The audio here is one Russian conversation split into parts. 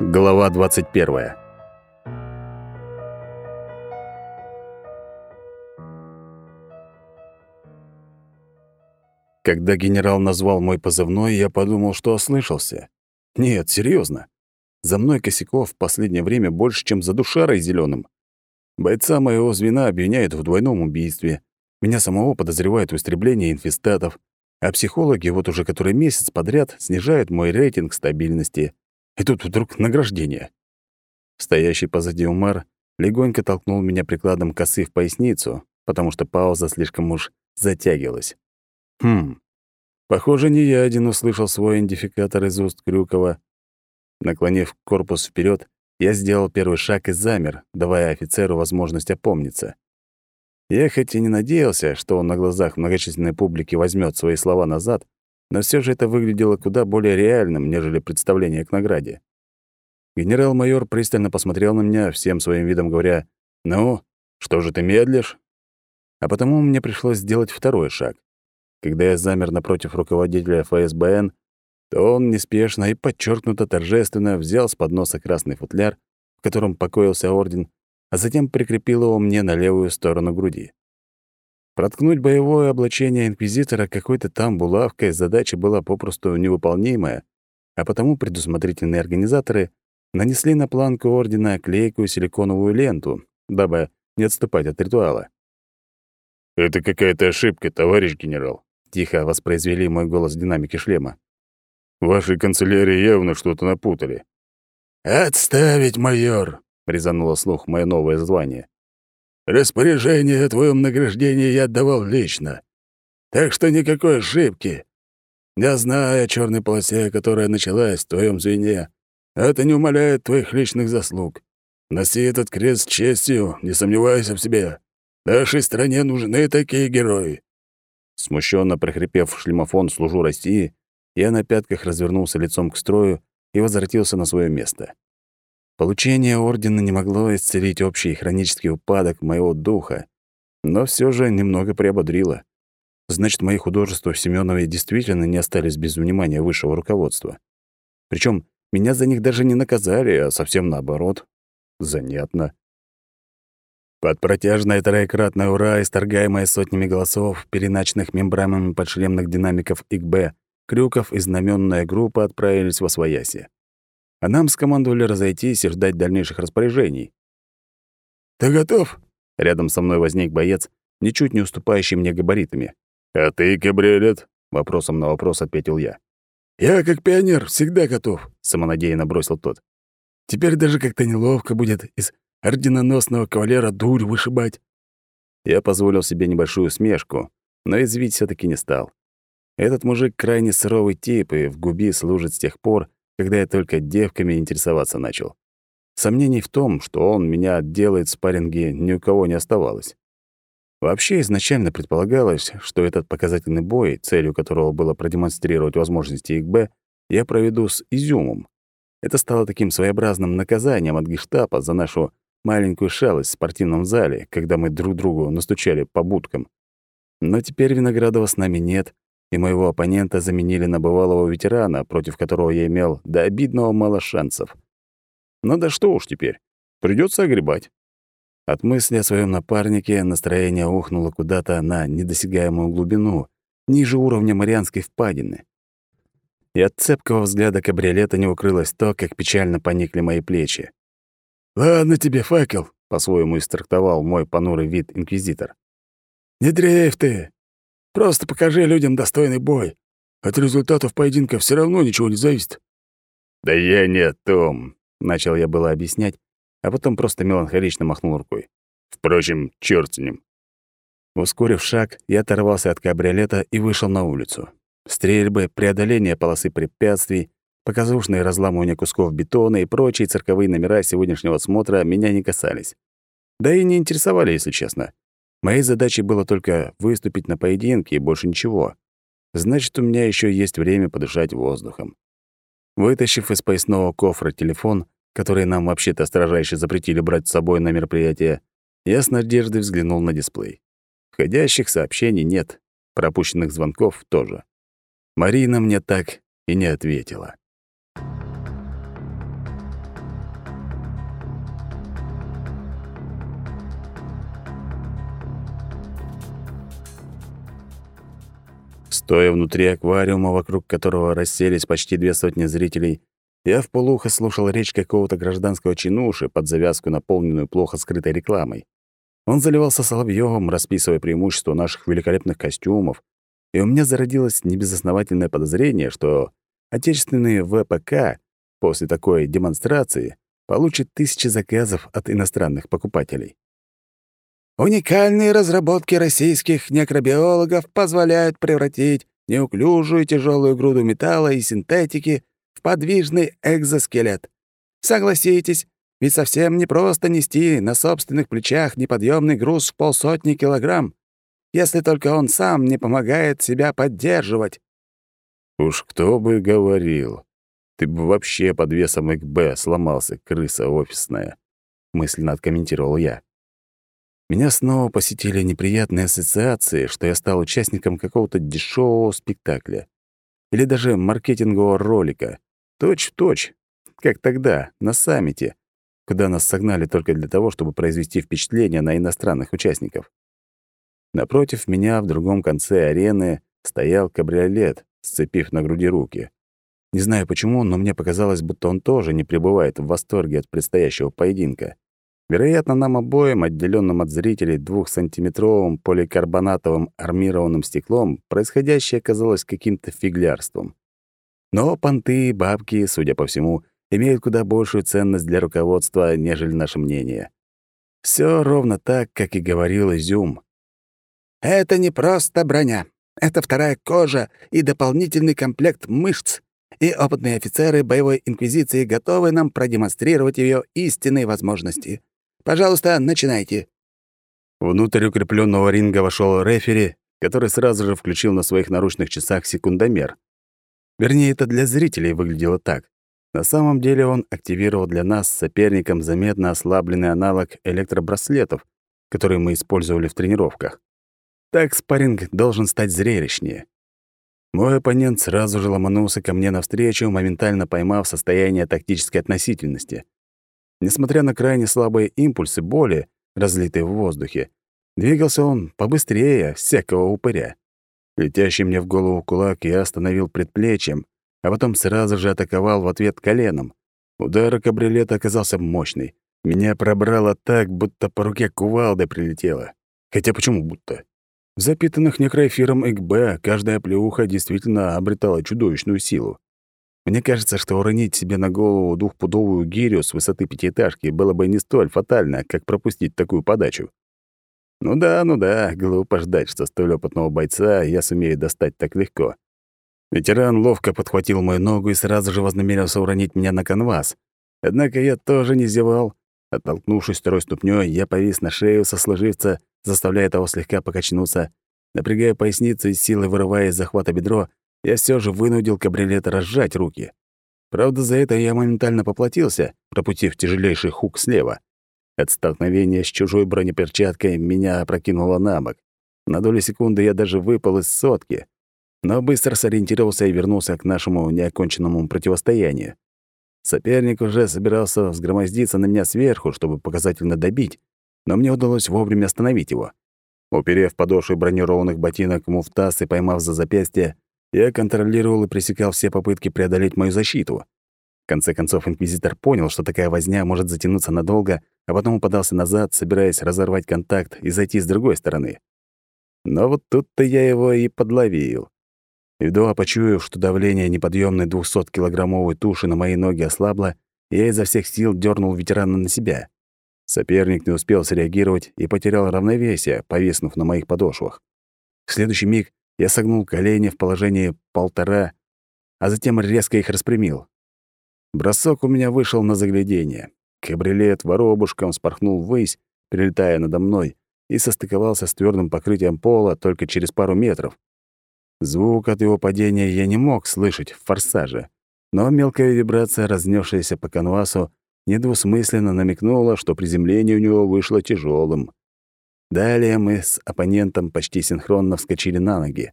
Глава 21. Когда генерал назвал мой позывной, я подумал, что ослышался. Нет, серьезно. За мной косяков в последнее время больше, чем за душарой зеленым. Бойца моего звена обвиняют в двойном убийстве. Меня самого подозревают в истреблении инфестатов. А психологи вот уже который месяц подряд снижают мой рейтинг стабильности. И тут вдруг награждение. Стоящий позади Умар легонько толкнул меня прикладом косы в поясницу, потому что пауза слишком уж затягивалась. Хм. Похоже, не я один услышал свой идентификатор из уст Крюкова. Наклонив корпус вперед, я сделал первый шаг и замер, давая офицеру возможность опомниться. Я хоть и не надеялся, что он на глазах многочисленной публики возьмет свои слова назад, но все же это выглядело куда более реальным, нежели представление к награде. Генерал-майор пристально посмотрел на меня, всем своим видом говоря, «Ну, что же ты медлишь?» А потому мне пришлось сделать второй шаг. Когда я замер напротив руководителя ФСБН, то он неспешно и подчеркнуто торжественно взял с подноса красный футляр, в котором покоился орден, а затем прикрепил его мне на левую сторону груди. Проткнуть боевое облачение инквизитора какой-то там булавкой задача была попросту невыполнимая, а потому предусмотрительные организаторы нанесли на планку ордена клейкую силиконовую ленту, дабы не отступать от ритуала. «Это какая-то ошибка, товарищ генерал», — тихо воспроизвели мой голос динамики шлема. «В вашей канцелярии явно что-то напутали». «Отставить, майор!» — резануло слух мое новое звание. Распоряжение о твоем награждении я отдавал лично. Так что никакой ошибки. Я знаю о черной полосе, которая началась в твоем звене. Это не умаляет твоих личных заслуг. Носи этот крест с честью, не сомневайся в себе. Нашей стране нужны такие герои». Смущенно прохрипев шлемофон «Служу России», я на пятках развернулся лицом к строю и возвратился на свое место. Получение ордена не могло исцелить общий хронический упадок моего духа, но все же немного приободрило. Значит, мои художества в Семенове действительно не остались без внимания высшего руководства. Причем меня за них даже не наказали, а совсем наоборот. Занятно. Под протяжное троекратное «Ура», исторгаемое сотнями голосов, переначенных мембранами подшлемных динамиков ИКБ, Крюков и знаменная группа отправились во Свояси а нам скомандовали разойтись и ждать дальнейших распоряжений. «Ты готов?» Рядом со мной возник боец, ничуть не уступающий мне габаритами. «А ты, кабриолет?» — вопросом на вопрос ответил я. «Я, как пионер, всегда готов», — самонадеянно бросил тот. «Теперь даже как-то неловко будет из орденоносного кавалера дурь вышибать». Я позволил себе небольшую смешку, но извить все таки не стал. Этот мужик крайне суровый тип и в губи служит с тех пор, когда я только девками интересоваться начал. Сомнений в том, что он меня отделает в спарринге, ни у кого не оставалось. Вообще изначально предполагалось, что этот показательный бой, целью которого было продемонстрировать возможности ИКБ, я проведу с изюмом. Это стало таким своеобразным наказанием от гештапа за нашу маленькую шалость в спортивном зале, когда мы друг другу настучали по будкам. Но теперь Виноградова с нами нет, и моего оппонента заменили на бывалого ветерана, против которого я имел до обидного мало шансов. Ну да что уж теперь, придется огребать. От мысли о своем напарнике настроение ухнуло куда-то на недосягаемую глубину, ниже уровня Марианской впадины. И от цепкого взгляда кабриолета не укрылось то, как печально поникли мои плечи. «Ладно тебе, факел», — по-своему истрактовал мой понурый вид инквизитор. «Не дрейф ты. Просто покажи людям достойный бой. От результатов поединка все равно ничего не зависит». «Да я не о том», — начал я было объяснять, а потом просто меланхолично махнул рукой. «Впрочем, чёрт с ним». Ускорив шаг, я оторвался от кабриолета и вышел на улицу. Стрельбы, преодоление полосы препятствий, показушные разламывания кусков бетона и прочие цирковые номера сегодняшнего смотра меня не касались. Да и не интересовали, если честно. Моей задачей было только выступить на поединке и больше ничего. Значит, у меня еще есть время подышать воздухом. Вытащив из поясного кофра телефон, который нам вообще-то строжайше запретили брать с собой на мероприятие, я с надеждой взглянул на дисплей. Входящих сообщений нет, пропущенных звонков тоже. Марина мне так и не ответила. Стоя внутри аквариума, вокруг которого расселись почти две сотни зрителей, я в полухо слушал речь какого-то гражданского чинуши под завязку, наполненную плохо скрытой рекламой. Он заливался соловьём, расписывая преимущества наших великолепных костюмов, и у меня зародилось небезосновательное подозрение, что отечественные ВПК после такой демонстрации получат тысячи заказов от иностранных покупателей. Уникальные разработки российских некробиологов позволяют превратить неуклюжую тяжелую груду металла и синтетики в подвижный экзоскелет. Согласитесь, ведь совсем не просто нести на собственных плечах неподъемный груз в полсотни килограмм, если только он сам не помогает себя поддерживать. Уж кто бы говорил. Ты бы вообще под весом ИКБ сломался, крыса офисная, мысленно откомментировал я. Меня снова посетили неприятные ассоциации, что я стал участником какого-то дешевого спектакля или даже маркетингового ролика. Точь-в-точь, как тогда, на саммите, куда нас согнали только для того, чтобы произвести впечатление на иностранных участников. Напротив меня в другом конце арены стоял кабриолет, сцепив на груди руки. Не знаю почему, но мне показалось, будто он тоже не пребывает в восторге от предстоящего поединка. Вероятно, нам обоим, отделенным от зрителей двухсантиметровым поликарбонатовым армированным стеклом, происходящее казалось каким-то фиглярством. Но понты и бабки, судя по всему, имеют куда большую ценность для руководства, нежели наше мнение. Все ровно так, как и говорил Изюм. «Это не просто броня. Это вторая кожа и дополнительный комплект мышц. И опытные офицеры боевой инквизиции готовы нам продемонстрировать ее истинные возможности. Пожалуйста, начинайте». Внутрь укрепленного ринга вошел рефери, который сразу же включил на своих наручных часах секундомер. Вернее, это для зрителей выглядело так. На самом деле он активировал для нас с соперником заметно ослабленный аналог электробраслетов, которые мы использовали в тренировках. Так спарринг должен стать зрелищнее. Мой оппонент сразу же ломанулся ко мне навстречу, моментально поймав состояние тактической относительности. Несмотря на крайне слабые импульсы боли, разлитые в воздухе, двигался он побыстрее всякого упыря. Летящий мне в голову кулак я остановил предплечьем, а потом сразу же атаковал в ответ коленом. Удар кабриолета оказался мощный. Меня пробрало так, будто по руке кувалда прилетело. Хотя почему будто? В запитанных некроэфиром ЭКБ каждая плеуха действительно обретала чудовищную силу. Мне кажется, что уронить себе на голову двухпудовую гирю с высоты пятиэтажки было бы не столь фатально, как пропустить такую подачу. Ну да, ну да, глупо ждать, что столь опытного бойца я сумею достать так легко. Ветеран ловко подхватил мою ногу и сразу же вознамерился уронить меня на канвас. Однако я тоже не зевал. Оттолкнувшись второй ступнёй, я повис на шею сослуживца, заставляя того слегка покачнуться. Напрягая поясницу и силой вырывая из захвата бедро, я все же вынудил кабриолет разжать руки. Правда, за это я моментально поплатился, пропустив тяжелейший хук слева. От столкновения с чужой бронеперчаткой меня опрокинуло на бок. На долю секунды я даже выпал из сотки — но быстро сориентировался и вернулся к нашему неоконченному противостоянию. Соперник уже собирался взгромоздиться на меня сверху, чтобы показательно добить, но мне удалось вовремя остановить его. Уперев подошвы бронированных ботинок муфтас и поймав за запястье, я контролировал и пресекал все попытки преодолеть мою защиту. В конце концов, инквизитор понял, что такая возня может затянуться надолго, а потом упадался назад, собираясь разорвать контакт и зайти с другой стороны. Но вот тут-то я его и подловил. Едва почуяв, что давление неподъемной 200-килограммовой туши на мои ноги ослабло, я изо всех сил дернул ветерана на себя. Соперник не успел среагировать и потерял равновесие, повиснув на моих подошвах. В следующий миг я согнул колени в положении полтора, а затем резко их распрямил. Бросок у меня вышел на заглядение. Кабрилет воробушком спорхнул ввысь, прилетая надо мной, и состыковался с твердым покрытием пола только через пару метров. Звук от его падения я не мог слышать в форсаже, но мелкая вибрация, разнесшаяся по канвасу, недвусмысленно намекнула, что приземление у него вышло тяжелым. Далее мы с оппонентом почти синхронно вскочили на ноги.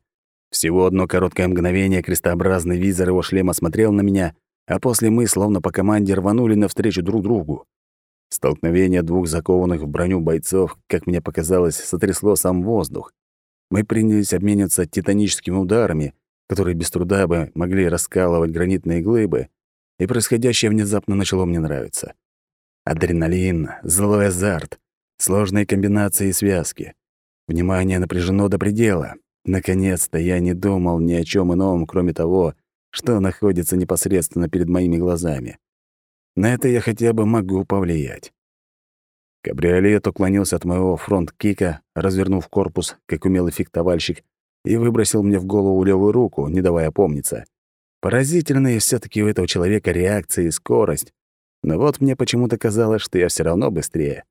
Всего одно короткое мгновение крестообразный визор его шлема смотрел на меня, а после мы, словно по команде, рванули навстречу друг другу. Столкновение двух закованных в броню бойцов, как мне показалось, сотрясло сам воздух. мы принялись обмениваться титаническими ударами, которые без труда бы могли раскалывать гранитные глыбы, и происходящее внезапно начало мне нравиться. Адреналин, злой азарт, сложные комбинации и связки. Внимание напряжено до предела. Наконец-то я не думал ни о чем ином, кроме того, что находится непосредственно перед моими глазами. На это я хотя бы могу повлиять. Кабриолет уклонился от моего фронт-кика, развернув корпус, как умелый фехтовальщик, и выбросил мне в голову левую руку, не давая помниться. Поразительные все таки у этого человека реакции и скорость. Но вот мне почему-то казалось, что я все равно быстрее.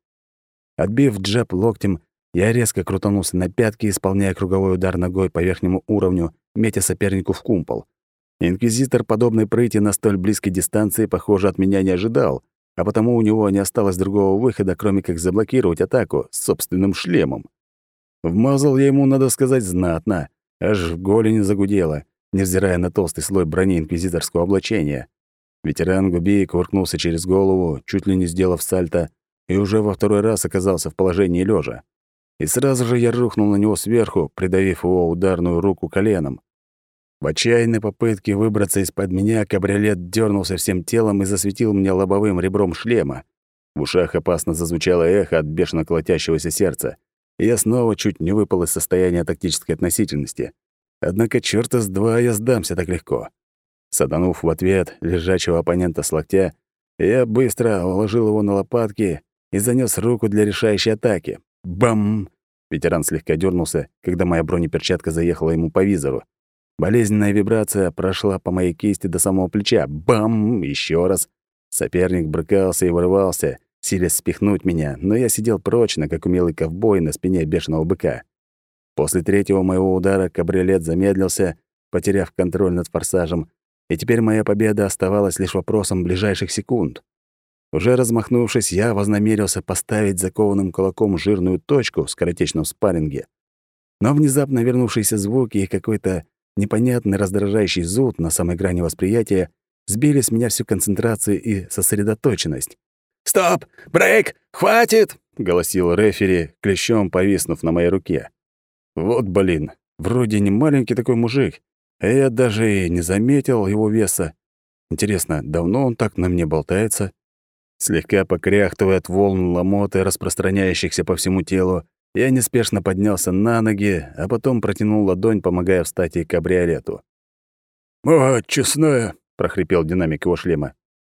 Отбив джеб локтем, я резко крутанулся на пятки, исполняя круговой удар ногой по верхнему уровню, метя сопернику в кумпол. Инквизитор подобной прыти на столь близкой дистанции, похоже, от меня не ожидал, а потому у него не осталось другого выхода, кроме как заблокировать атаку с собственным шлемом. Вмазал я ему, надо сказать, знатно, аж в голени загудело, невзирая на толстый слой брони инквизиторского облачения. Ветеран Губи кувыркнулся через голову, чуть ли не сделав сальто, и уже во второй раз оказался в положении лежа. И сразу же я рухнул на него сверху, придавив его ударную руку коленом. В отчаянной попытке выбраться из-под меня кабриолет дернулся всем телом и засветил меня лобовым ребром шлема. В ушах опасно зазвучало эхо от бешено колотящегося сердца, и я снова чуть не выпал из состояния тактической относительности. Однако чёрта с два я сдамся так легко. Саданув в ответ лежачего оппонента с локтя, я быстро уложил его на лопатки и занёс руку для решающей атаки. Бам! Ветеран слегка дернулся, когда моя бронеперчатка заехала ему по визору. Болезненная вибрация прошла по моей кисти до самого плеча. Бам! Еще раз. Соперник брыкался и вырывался, силясь спихнуть меня, но я сидел прочно, как умелый ковбой на спине бешеного быка. После третьего моего удара кабриолет замедлился, потеряв контроль над форсажем, и теперь моя победа оставалась лишь вопросом ближайших секунд. Уже размахнувшись, я вознамерился поставить закованным кулаком жирную точку в скоротечном спарринге. Но внезапно вернувшиеся звуки и какой-то непонятный раздражающий зуд на самой грани восприятия сбили с меня всю концентрацию и сосредоточенность. «Стоп! Брейк! Хватит!» — голосил рефери, клещом повиснув на моей руке. «Вот блин, вроде не маленький такой мужик, а я даже и не заметил его веса. Интересно, давно он так на мне болтается?» Слегка покряхтывая от волн ломоты, распространяющихся по всему телу, я неспешно поднялся на ноги, а потом протянул ладонь, помогая встать и кабриолету. «Мать честная!» — прохрипел динамик его шлема.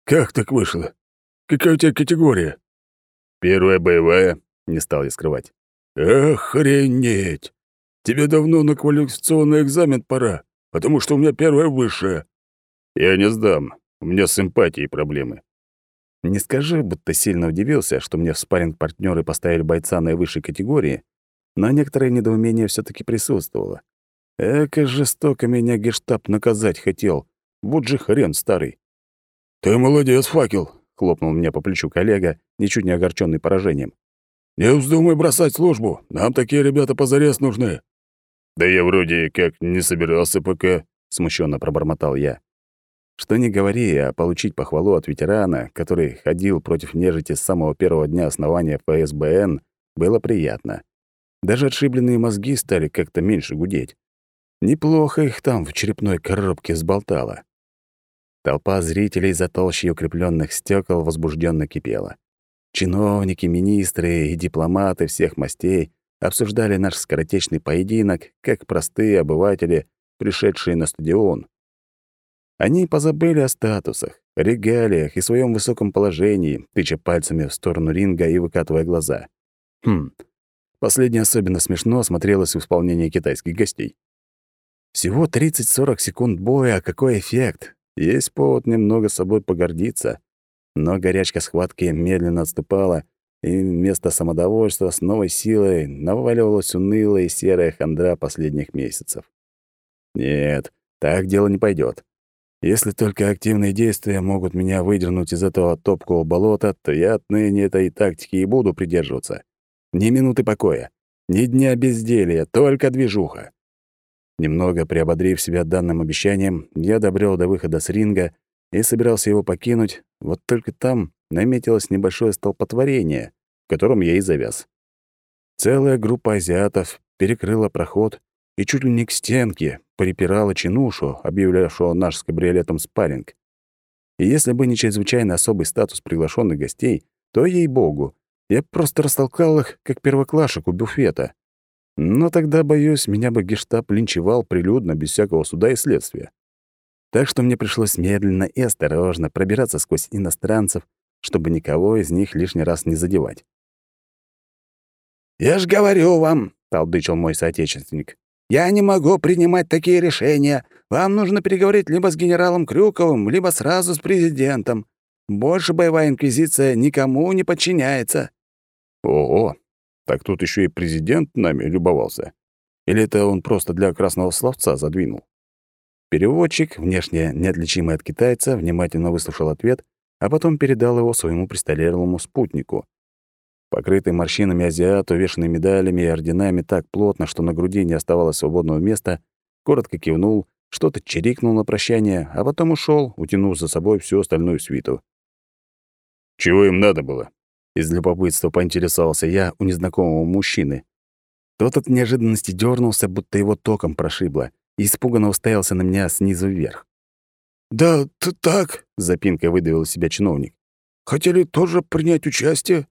«Как так вышло? Какая у тебя категория?» «Первая боевая», — не стал я скрывать. «Охренеть! Тебе давно на квалификационный экзамен пора, потому что у меня первая высшая». «Я не сдам. У меня с симпатией проблемы. Не скажи, будто сильно удивился, что мне в спарринг партнеры поставили бойца наивысшей категории, но некоторое недоумение все таки присутствовало. Эка жестоко меня гештаб наказать хотел. Вот же хрен старый. «Ты молодец, факел!» — хлопнул меня по плечу коллега, ничуть не огорченный поражением. «Не вздумай бросать службу. Нам такие ребята позарез нужны». «Да я вроде как не собирался пока», — смущенно пробормотал я. Что ни говори, а получить похвалу от ветерана, который ходил против нежити с самого первого дня основания ФСБН, было приятно. Даже отшибленные мозги стали как-то меньше гудеть. Неплохо их там в черепной коробке сболтало. Толпа зрителей за толщей укрепленных стекол возбужденно кипела. Чиновники, министры и дипломаты всех мастей обсуждали наш скоротечный поединок, как простые обыватели, пришедшие на стадион. Они позабыли о статусах, регалиях и своем высоком положении, тыча пальцами в сторону ринга и выкатывая глаза. Хм, последнее особенно смешно смотрелось в исполнении китайских гостей. Всего 30-40 секунд боя, а какой эффект? Есть повод немного собой погордиться. Но горячка схватки медленно отступала, и вместо самодовольства с новой силой наваливалась унылая и серая хандра последних месяцев. Нет, так дело не пойдет. Если только активные действия могут меня выдернуть из этого топкого болота, то я отныне этой тактики и буду придерживаться. Ни минуты покоя, ни дня безделья, только движуха. Немного приободрив себя данным обещанием, я добрел до выхода с ринга и собирался его покинуть, вот только там наметилось небольшое столпотворение, в котором я и завяз. Целая группа азиатов перекрыла проход и чуть ли не к стенке припирала чинушу, объявлявшего наш с кабриолетом спарринг. И если бы не чрезвычайно особый статус приглашенных гостей, то, ей-богу, я просто растолкал их, как первоклашек у буфета. Но тогда, боюсь, меня бы гештаб линчевал прилюдно, без всякого суда и следствия. Так что мне пришлось медленно и осторожно пробираться сквозь иностранцев, чтобы никого из них лишний раз не задевать. «Я ж говорю вам», — толдычил мой соотечественник, «я не могу принимать такие решения. Вам нужно переговорить либо с генералом Крюковым, либо сразу с президентом. Больше боевая инквизиция никому не подчиняется». Ого, так тут еще и президент нами любовался. Или это он просто для красного словца задвинул? Переводчик, внешне неотличимый от китайца, внимательно выслушал ответ, а потом передал его своему престарелому спутнику. Покрытый морщинами азиат, увешанный медалями и орденами так плотно, что на груди не оставалось свободного места, коротко кивнул, что-то чирикнул на прощание, а потом ушел, утянув за собой всю остальную свиту. «Чего им надо было?» Из любопытства поинтересовался я у незнакомого мужчины. Тот от неожиданности дернулся, будто его током прошибло, и испуганно уставился на меня снизу вверх. «Да, так», — запинкой выдавил из себя чиновник. «Хотели тоже принять участие?»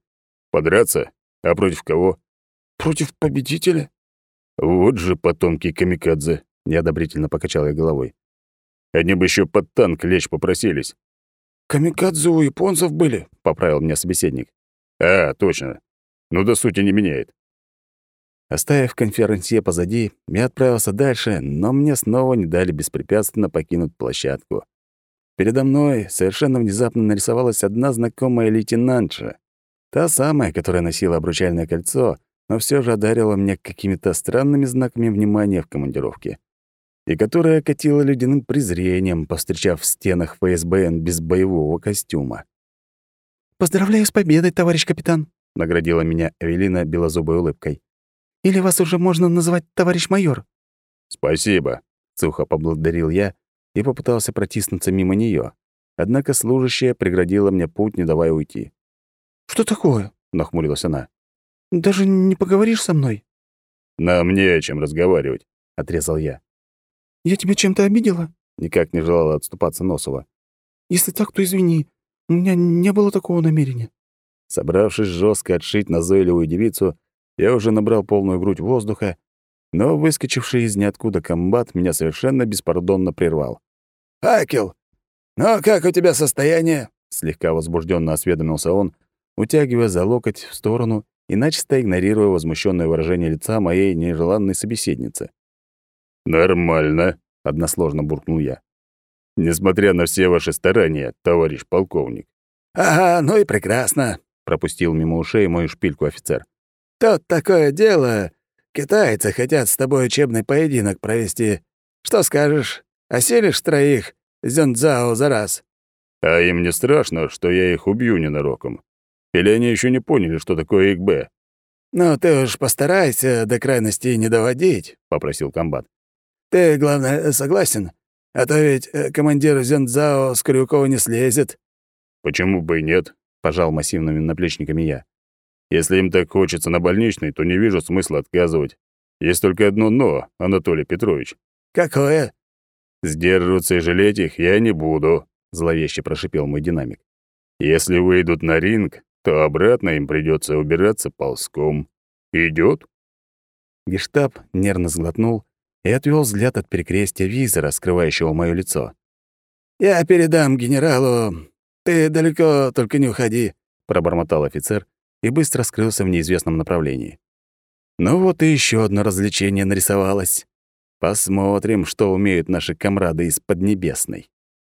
«Подраться? А против кого?» «Против победителя?» «Вот же потомки камикадзе», — неодобрительно покачал я головой. «Они бы еще под танк лечь попросились». «Камикадзе у японцев были», — поправил меня собеседник. А, точно. Ну, до сути не меняет. Оставив конференсье позади, я отправился дальше, но мне снова не дали беспрепятственно покинуть площадку. Передо мной совершенно внезапно нарисовалась одна знакомая лейтенантша. Та самая, которая носила обручальное кольцо, но все же одарила меня какими-то странными знаками внимания в командировке. И которая окатила ледяным презрением, повстречав в стенах ФСБН без боевого костюма. «Поздравляю с победой, товарищ капитан», — наградила меня Эвелина белозубой улыбкой. «Или вас уже можно называть товарищ майор?» «Спасибо», — сухо поблагодарил я и попытался протиснуться мимо нее. Однако служащая преградила мне путь, не давая уйти. «Что такое?» — нахмурилась она. «Даже не поговоришь со мной?» «Нам не о чем разговаривать», — отрезал я. «Я тебя чем-то обидела?» — никак не желала отступаться Носова. «Если так, то извини. У меня не было такого намерения». Собравшись жестко отшить назойливую девицу, я уже набрал полную грудь воздуха, но выскочивший из ниоткуда комбат меня совершенно беспардонно прервал. «Акел, ну как у тебя состояние?» Слегка возбужденно осведомился он, утягивая за локоть в сторону и начисто игнорируя возмущенное выражение лица моей нежеланной собеседницы. «Нормально», — односложно буркнул я несмотря на все ваши старания, товарищ полковник». «Ага, ну и прекрасно», — пропустил мимо ушей мою шпильку офицер. «Тут такое дело. Китайцы хотят с тобой учебный поединок провести. Что скажешь, оселишь троих зюнцзао за раз?» «А им не страшно, что я их убью ненароком? Или они еще не поняли, что такое ИКБ?» «Ну, ты уж постарайся до крайности не доводить», — попросил комбат. «Ты, главное, согласен? А то ведь э, командир Зенцао с Крюкова не слезет». «Почему бы и нет?» — пожал массивными наплечниками я. «Если им так хочется на больничный, то не вижу смысла отказывать. Есть только одно «но», Анатолий Петрович». «Какое?» «Сдерживаться и жалеть их я не буду», — зловеще прошипел мой динамик. «Если выйдут на ринг, то обратно им придется убираться ползком. Идет? Гештаб нервно сглотнул и отвел взгляд от перекрестия визора, скрывающего моё лицо. «Я передам генералу. Ты далеко, только не уходи», — пробормотал офицер и быстро скрылся в неизвестном направлении. Ну вот и еще одно развлечение нарисовалось. Посмотрим, что умеют наши комрады из Поднебесной.